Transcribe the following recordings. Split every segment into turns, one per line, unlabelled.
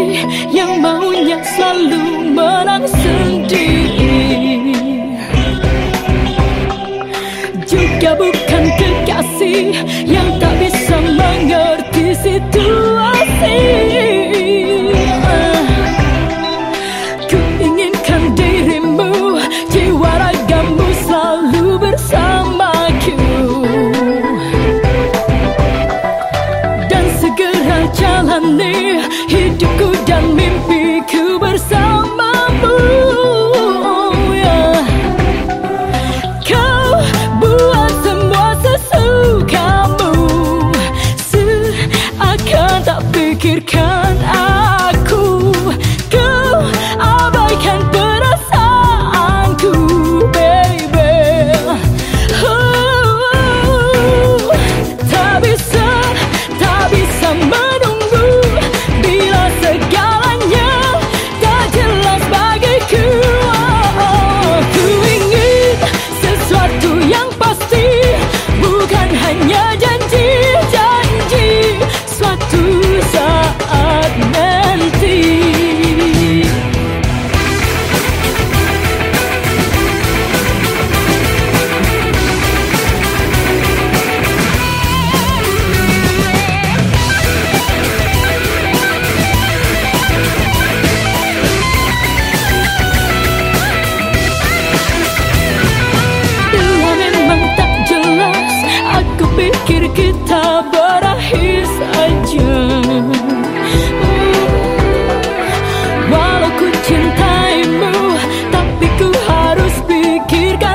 You.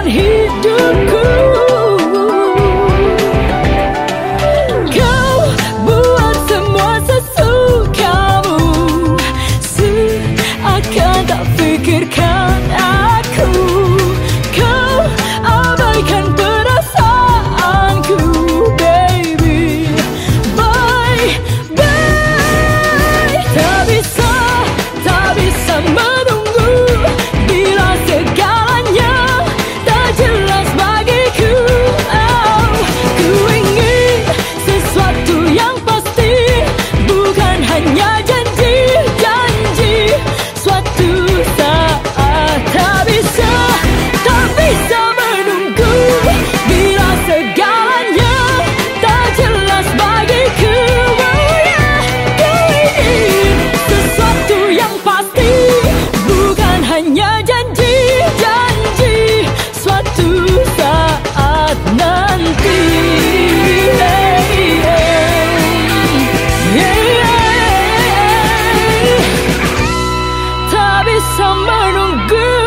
He's doing summer no oh, good